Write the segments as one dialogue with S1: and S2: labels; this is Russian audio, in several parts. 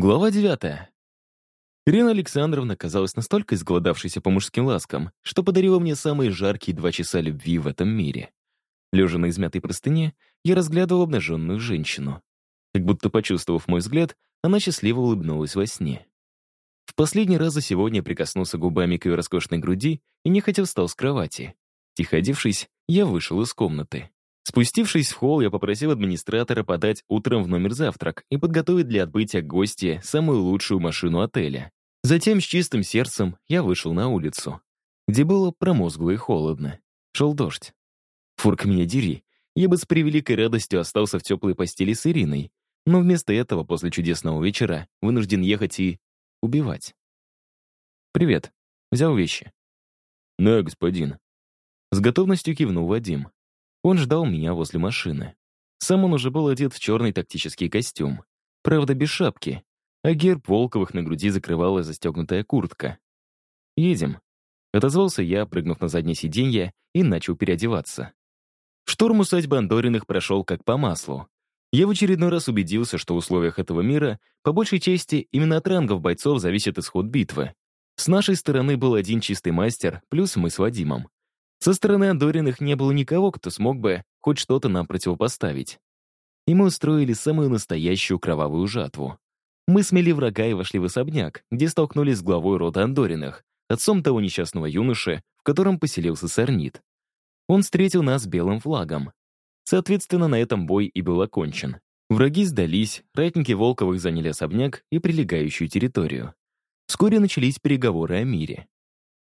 S1: Глава девятая. Ирина Александровна казалась настолько изголодавшейся по мужским ласкам, что подарила мне самые жаркие два часа любви в этом мире. Лежа на измятой простыне, я разглядывал обнаженную женщину. Как будто почувствовав мой взгляд, она счастливо улыбнулась во сне. В последний раз за сегодня прикоснулся губами к ее роскошной груди и нехотя встал с кровати. Тихо одевшись, я вышел из комнаты. Спустившись в холл, я попросил администратора подать утром в номер завтрак и подготовить для отбытия гостя самую лучшую машину отеля. Затем с чистым сердцем я вышел на улицу, где было промозгло и холодно. Шел дождь. Фурк меня дери, я бы с превеликой радостью остался в теплой постели с Ириной, но вместо этого после чудесного вечера вынужден ехать и убивать. «Привет. Взял вещи?»
S2: «Да, господин».
S1: С готовностью кивнул Вадим. Он ждал меня возле машины. Сам он уже был одет в черный тактический костюм. Правда, без шапки. А герб Волковых на груди закрывала застегнутая куртка. «Едем», — отозвался я, прыгнув на заднее сиденье, и начал переодеваться. Штурм усадьбы Андориных прошел как по маслу. Я в очередной раз убедился, что в условиях этого мира, по большей части, именно от рангов бойцов зависит исход битвы. С нашей стороны был один чистый мастер, плюс мы с Вадимом. Со стороны Андориных не было никого, кто смог бы хоть что-то нам противопоставить. И мы устроили самую настоящую кровавую жатву. Мы смели врага и вошли в особняк, где столкнулись с главой рода Андориных, отцом того несчастного юноши, в котором поселился Сорнит. Он встретил нас белым флагом. Соответственно, на этом бой и был окончен. Враги сдались, ратники Волковых заняли особняк и прилегающую территорию. Вскоре начались переговоры о мире.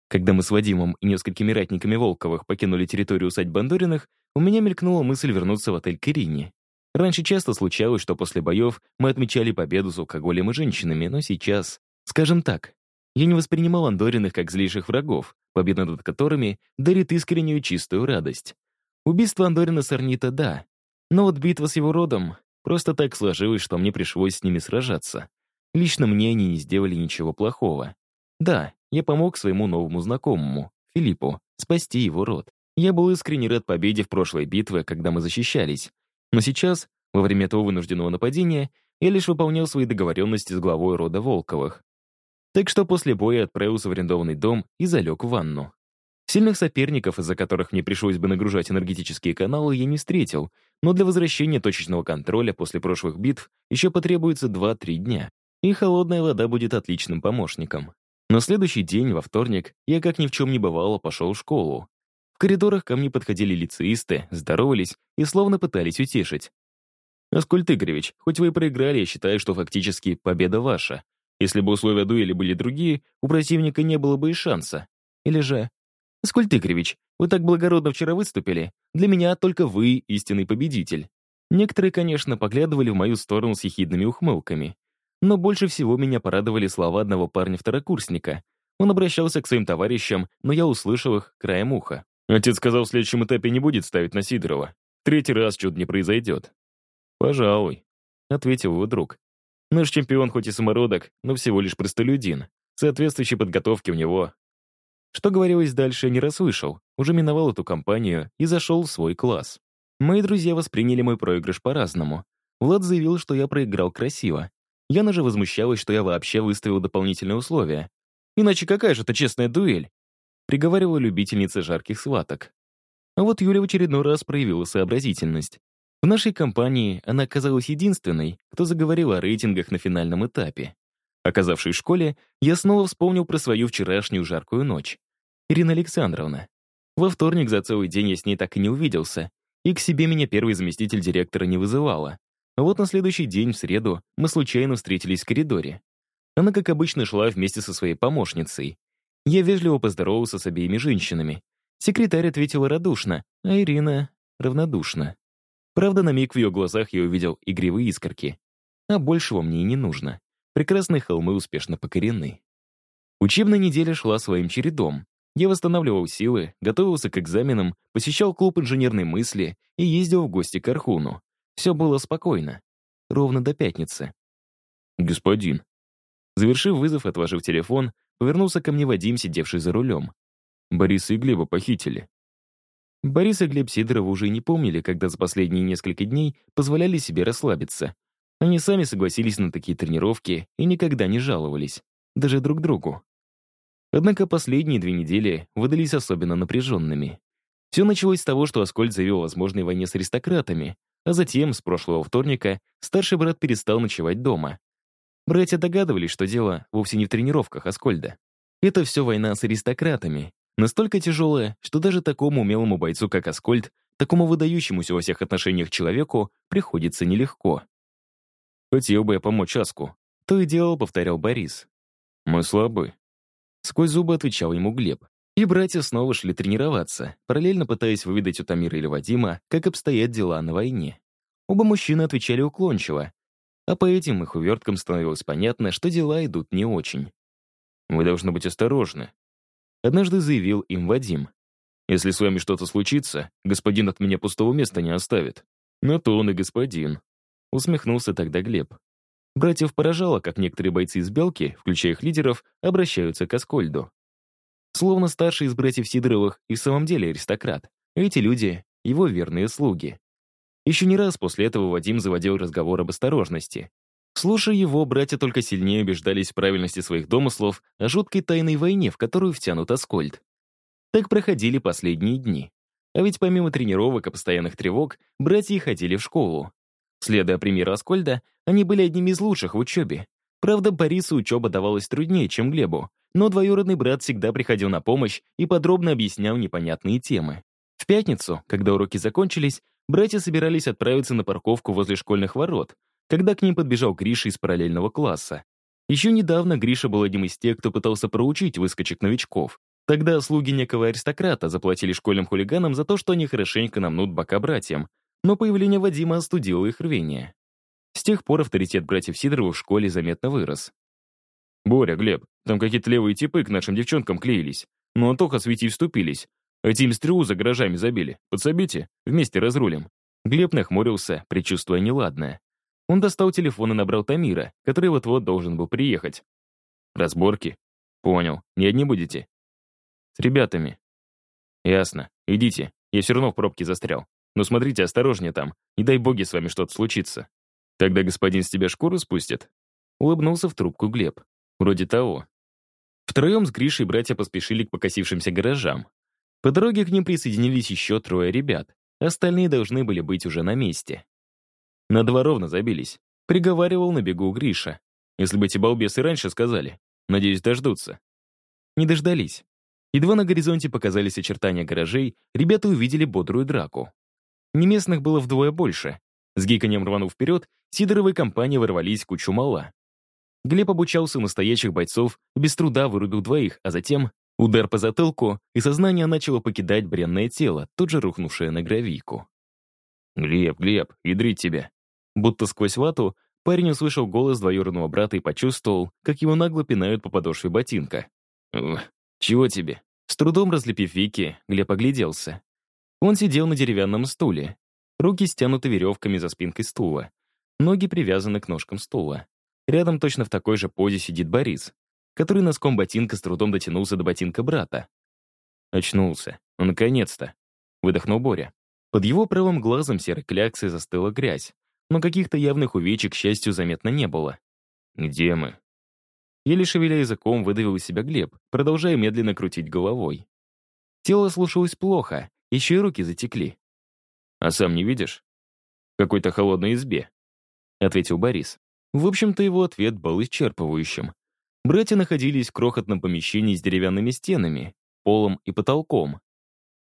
S1: Когда мы с Вадимом и несколькими ратниками Волковых покинули территорию усадьбы Бандориных, у меня мелькнула мысль вернуться в отель Кирини. Раньше часто случалось, что после боев мы отмечали победу с алкоголем и женщинами, но сейчас, скажем так, я не воспринимал Андориных как злейших врагов, победа над которыми дарит искреннюю чистую радость. Убийство Андорина Сорнита — да, но вот битва с его родом просто так сложилось, что мне пришлось с ними сражаться. Лично мне они не сделали ничего плохого. Да, я помог своему новому знакомому, Филиппу, спасти его род. Я был искренне рад победе в прошлой битве, когда мы защищались. Но сейчас, во время этого вынужденного нападения, я лишь выполнял свои договоренности с главой рода Волковых. Так что после боя отправился в арендованный дом и залег в ванну. Сильных соперников, из-за которых мне пришлось бы нагружать энергетические каналы, я не встретил, но для возвращения точечного контроля после прошлых битв еще потребуется 2-3 дня, и холодная вода будет отличным помощником. На следующий день, во вторник, я как ни в чем не бывало пошел в школу. В коридорах ко мне подходили лицеисты, здоровались и словно пытались утешить. «Аскольд Игоревич, хоть вы и проиграли, я считаю, что фактически победа ваша. Если бы условия дуэли были другие, у противника не было бы и шанса. Или же... Аскольд Игоревич, вы так благородно вчера выступили. Для меня только вы истинный победитель». Некоторые, конечно, поглядывали в мою сторону с ехидными ухмылками. Но больше всего меня порадовали слова одного парня-второкурсника. Он обращался к своим товарищам, но я услышал их краем уха. «Отец сказал, в следующем этапе не будет ставить на Сидорова. Третий раз чудо не произойдет». «Пожалуй», — ответил его друг. «Наш чемпион хоть и самородок, но всего лишь простолюдин. Соответствующей подготовки у него». Что говорилось дальше, не расслышал. Уже миновал эту компанию и зашел в свой класс. Мои друзья восприняли мой проигрыш по-разному. Влад заявил, что я проиграл красиво. Яна же возмущалась, что я вообще выставил дополнительные условия. «Иначе какая же это честная дуэль?» приговаривала любительница жарких сваток. А вот Юля в очередной раз проявила сообразительность. В нашей компании она оказалась единственной, кто заговорил о рейтингах на финальном этапе. Оказавшись в школе, я снова вспомнил про свою вчерашнюю жаркую ночь. Ирина Александровна. Во вторник за целый день я с ней так и не увиделся, и к себе меня первый заместитель директора не вызывала. А вот на следующий день, в среду, мы случайно встретились в коридоре. Она, как обычно, шла вместе со своей помощницей. Я вежливо поздоровался с обеими женщинами. Секретарь ответила радушно, а Ирина — равнодушно. Правда, на миг в ее глазах я увидел игривые искорки. А большего мне и не нужно. Прекрасные холмы успешно покорены. Учебная неделя шла своим чередом. Я восстанавливал силы, готовился к экзаменам, посещал клуб инженерной мысли и ездил в гости к Архуну. Все было спокойно. Ровно до пятницы.
S2: «Господин».
S1: Завершив вызов, отложив телефон, повернулся ко мне Вадим, сидевший за рулем.
S2: Бориса и Глеба похитили.
S1: Борис и Глеб Сидорова уже не помнили, когда за последние несколько дней позволяли себе расслабиться. Они сами согласились на такие тренировки и никогда не жаловались, даже друг другу. Однако последние две недели выдались особенно напряженными. Все началось с того, что Аскольд заявил о возможной войне с аристократами, а затем, с прошлого вторника, старший брат перестал ночевать дома. Братья догадывались, что дело вовсе не в тренировках Аскольда. Это все война с аристократами, настолько тяжелая, что даже такому умелому бойцу, как Аскольд, такому выдающемуся во всех отношениях человеку, приходится нелегко.
S2: «Хотел бы я помочь Аску», —
S1: то и дело повторял Борис.
S2: «Мы слабы»,
S1: Сквозь зубы отвечал ему Глеб. И братья снова шли тренироваться, параллельно пытаясь выведать у Тамира или Вадима, как обстоят дела на войне. Оба мужчины отвечали уклончиво, а по этим их уверткам становилось понятно, что дела идут не очень.
S2: «Вы должны быть осторожны», —
S1: однажды заявил им Вадим.
S2: «Если с вами что-то случится, господин от меня пустого места не оставит. На то он и господин», —
S1: усмехнулся тогда Глеб. Братьев поражало, как некоторые бойцы из «Белки», включая их лидеров, обращаются к Аскольду. Словно старший из братьев Сидоровых и в самом деле аристократ. Эти люди — его верные слуги. Еще не раз после этого Вадим заводил разговор об осторожности. Слушая его, братья только сильнее убеждались в правильности своих домыслов о жуткой тайной войне, в которую втянут Аскольд. Так проходили последние дни. А ведь помимо тренировок и постоянных тревог, братья ходили в школу. Следуя примеру Аскольда, они были одними из лучших в учебе. Правда, Борису учеба давалась труднее, чем Глебу, но двоюродный брат всегда приходил на помощь и подробно объяснял непонятные темы. В пятницу, когда уроки закончились, братья собирались отправиться на парковку возле школьных ворот, когда к ним подбежал Гриша из параллельного класса. Еще недавно Гриша был одним из тех, кто пытался проучить выскочек-новичков. Тогда слуги некого аристократа заплатили школьным хулиганам за то, что они хорошенько намнут бока братьям, но появление Вадима остудило их рвение. С тех пор авторитет братьев Сидоровых в школе заметно вырос.
S2: «Боря, Глеб, там какие-то левые типы к нашим девчонкам клеились. Но Антоха с Витей вступились. А Тим стрелу за гаражами забили. Подсобите, вместе разрулим».
S1: Глеб нахмурился, предчувствуя неладное. Он достал телефон и набрал Тамира, который вот-вот должен был приехать.
S2: «Разборки?» «Понял. Не одни будете?»
S1: «С ребятами».
S2: «Ясно. Идите. Я все равно в пробке застрял. Но смотрите осторожнее там, не дай боги с вами что-то случится. Тогда господин с тебя шкуру спустит?»
S1: Улыбнулся в трубку Глеб.
S2: «Вроде того».
S1: Втроем с Гришей братья поспешили к покосившимся гаражам. По дороге к ним присоединились еще трое ребят. Остальные должны были быть уже на месте.
S2: На два ровно забились. Приговаривал на бегу Гриша. Если бы эти балбесы раньше сказали, надеюсь, дождутся.
S1: Не дождались. Едва на горизонте показались очертания гаражей, ребята увидели бодрую драку. Неместных было вдвое больше. С гиканьем рванув вперед, Сидоровой компания ворвались кучу мала. Глеб обучался у настоящих бойцов, без труда вырубил двоих, а затем удар по затылку, и сознание начало покидать бренное тело, тут же рухнувшее на гравийку.
S2: «Глеб, Глеб, ядрить тебя!»
S1: Будто сквозь вату парень услышал голос двоюродного брата и почувствовал, как его нагло пинают по подошве ботинка.
S2: «Чего тебе?»
S1: С трудом разлепив веки, Глеб огляделся. Он сидел на деревянном стуле. Руки стянуты веревками за спинкой стула. Ноги привязаны к ножкам стула. Рядом точно в такой же позе сидит Борис, который носком ботинка с трудом дотянулся до ботинка брата.
S2: Очнулся. Ну, наконец-то. Выдохнул Боря.
S1: Под его правым глазом серой кляксой застыла грязь, но каких-то явных увечек, к счастью, заметно не было.
S2: «Где мы?»
S1: Еле шевеля языком, выдавил из себя Глеб, продолжая медленно крутить головой. Тело слушалось плохо, еще и руки затекли.
S2: «А сам не видишь? В какой-то холодной избе», —
S1: ответил Борис. В общем-то, его ответ был исчерпывающим. Братья находились в крохотном помещении с деревянными стенами, полом и потолком.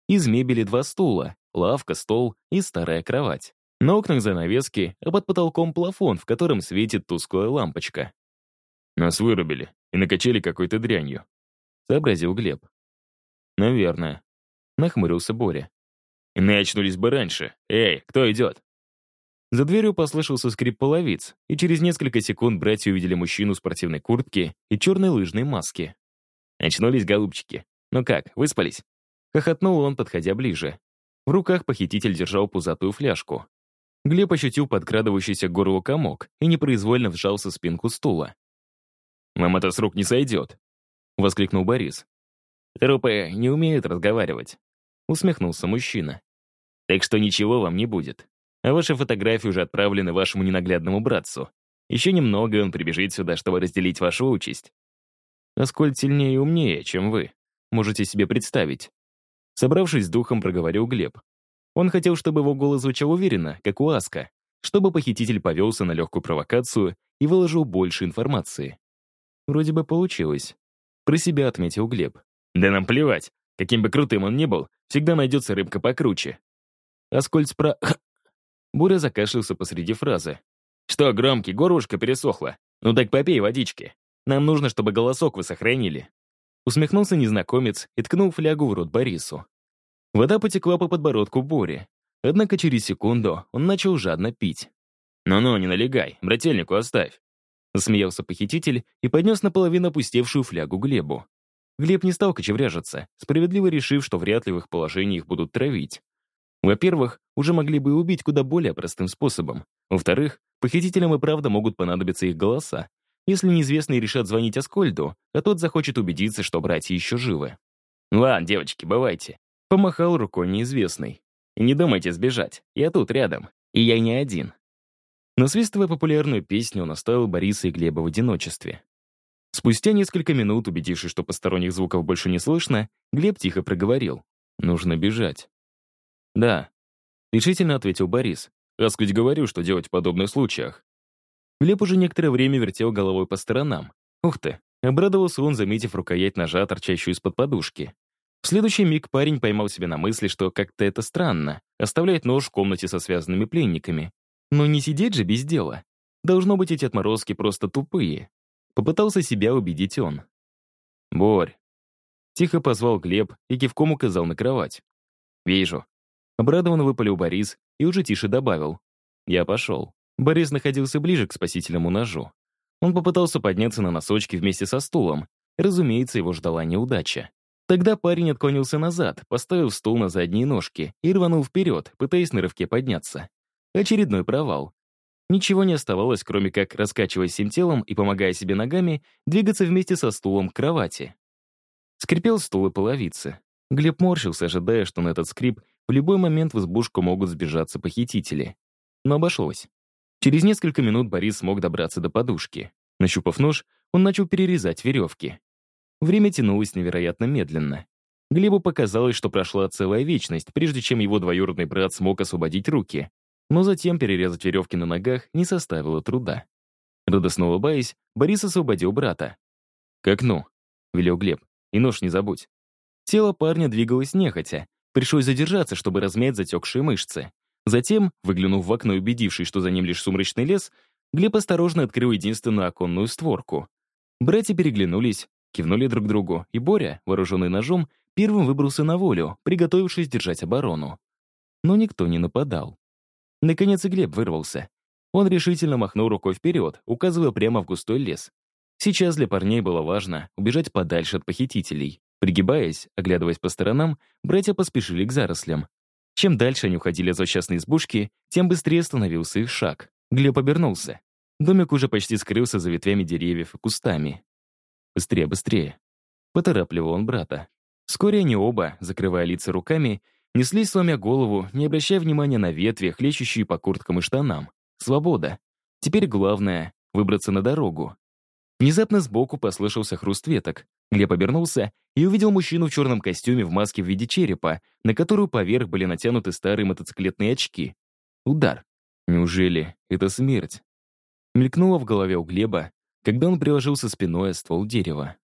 S1: Из мебели два стула, лавка, стол и старая кровать. На окнах занавески, а под потолком плафон, в котором светит тусклая лампочка.
S2: «Нас вырубили и накачали какой-то дрянью», —
S1: сообразил Глеб.
S2: «Наверное»,
S1: Нахмурился Боря.
S2: «Мы очнулись бы раньше. Эй, кто идет?»
S1: За дверью послышался скрип половиц, и через несколько секунд братья увидели мужчину в спортивной куртке и черной лыжной маске.
S2: «Очнулись, голубчики. Ну как, выспались?»
S1: Хохотнул он, подходя ближе. В руках похититель держал пузатую фляжку. Глеб ощутил подкрадывающийся к комок и непроизвольно вжался в спинку стула.
S2: «Вам это с рук не сойдет!»
S1: — воскликнул Борис.
S2: «Трупы не умеют разговаривать», — усмехнулся мужчина. «Так что ничего вам не будет.
S1: А ваши фотографии уже отправлены вашему ненаглядному братцу. Еще немного, он прибежит сюда, чтобы разделить вашу участь. Аскольд сильнее и умнее, чем вы. Можете себе представить. Собравшись с духом, проговорил Глеб. Он хотел, чтобы его голос звучал уверенно, как у Аска, чтобы похититель повелся на легкую провокацию и выложил больше информации. Вроде бы получилось. Про себя отметил Глеб. Да нам плевать. Каким бы крутым он ни был, всегда найдется рыбка покруче. Аскольд спра... Буря закашлялся посреди фразы. «Что, громкий, горлышко пересохло? Ну так попей водички. Нам нужно, чтобы голосок вы сохранили». Усмехнулся незнакомец и ткнул флягу в рот Борису. Вода потекла по подбородку Бори. Однако через секунду он начал жадно пить. «Ну-ну, не налегай, брательнику оставь». Засмеялся похититель и поднес наполовину опустевшую флягу Глебу. Глеб не стал кочевряжиться, справедливо решив, что вряд ли в их положении их будут травить. Во-первых, уже могли бы убить куда более простым способом. Во-вторых, похитителям и правда могут понадобиться их голоса, если неизвестные решат звонить Аскольду, а тот захочет убедиться, что братья еще живы. «Ладно, девочки, бывайте», — помахал рукой неизвестный. «И не думайте сбежать, я тут рядом, и я не один». Насвистывая популярную песню, он оставил Бориса и Глеба в одиночестве. Спустя несколько минут, убедившись, что посторонних звуков больше не слышно, Глеб тихо проговорил. «Нужно бежать». «Да», — решительно ответил Борис. «Аскуть говорю, что делать в подобных случаях». Глеб уже некоторое время вертел головой по сторонам. Ух ты, обрадовался он, заметив рукоять ножа, торчащую из-под подушки. В следующий миг парень поймал себя на мысли, что как-то это странно, оставлять нож в комнате со связанными пленниками. Но не сидеть же без дела. Должно быть, эти отморозки просто тупые. Попытался себя убедить он. «Борь!» Тихо позвал Глеб и кивком указал на кровать. «Вижу. Обрадованно выпалил Борис и уже тише добавил. Я пошел. Борис находился ближе к спасительному ножу. Он попытался подняться на носочки вместе со стулом. Разумеется, его ждала неудача. Тогда парень отклонился назад, поставив стул на задние ножки и рванул вперед, пытаясь на рывке подняться. Очередной провал. Ничего не оставалось, кроме как, раскачиваясь всем телом и помогая себе ногами, двигаться вместе со стулом к кровати. Скрипел стул и половицы. Глеб морщился, ожидая, что на этот скрип в любой момент в избушку могут сбежаться похитители. Но обошлось. Через несколько минут Борис смог добраться до подушки. Нащупав нож, он начал перерезать веревки. Время тянулось невероятно медленно. Глебу показалось, что прошла целая вечность, прежде чем его двоюродный брат смог освободить руки. Но затем перерезать веревки на ногах не составило труда. Радостно улыбаясь, Борис освободил брата. «К окну», — велел Глеб, — «и нож не забудь». Тело парня двигалось нехотя, Пришлось задержаться, чтобы размять затекшие мышцы. Затем, выглянув в окно и убедившись, что за ним лишь сумрачный лес, Глеб осторожно открыл единственную оконную створку. Братья переглянулись, кивнули друг другу, и Боря, вооруженный ножом, первым выбрался на волю, приготовившись держать оборону. Но никто не нападал. Наконец и Глеб вырвался. Он решительно махнул рукой вперед, указывая прямо в густой лес. Сейчас для парней было важно убежать подальше от похитителей. Пригибаясь, оглядываясь по сторонам, братья поспешили к зарослям. Чем дальше они уходили от злосчастной избушки, тем быстрее становился их шаг. Глеб обернулся. Домик уже почти скрылся за ветвями деревьев и кустами. «Быстрее, быстрее!» Поторапливал он брата. Вскоре они оба, закрывая лица руками, неслись, сломя голову, не обращая внимания на ветви, хлещущие по курткам и штанам. Свобода. Теперь главное — выбраться на дорогу. Внезапно сбоку послышался хруст веток. Глеб обернулся и увидел мужчину в черном костюме в маске в виде черепа, на которую поверх были натянуты старые мотоциклетные очки. Удар. Неужели это смерть? Мелькнуло в голове у Глеба, когда он приложился спиной о ствол дерева.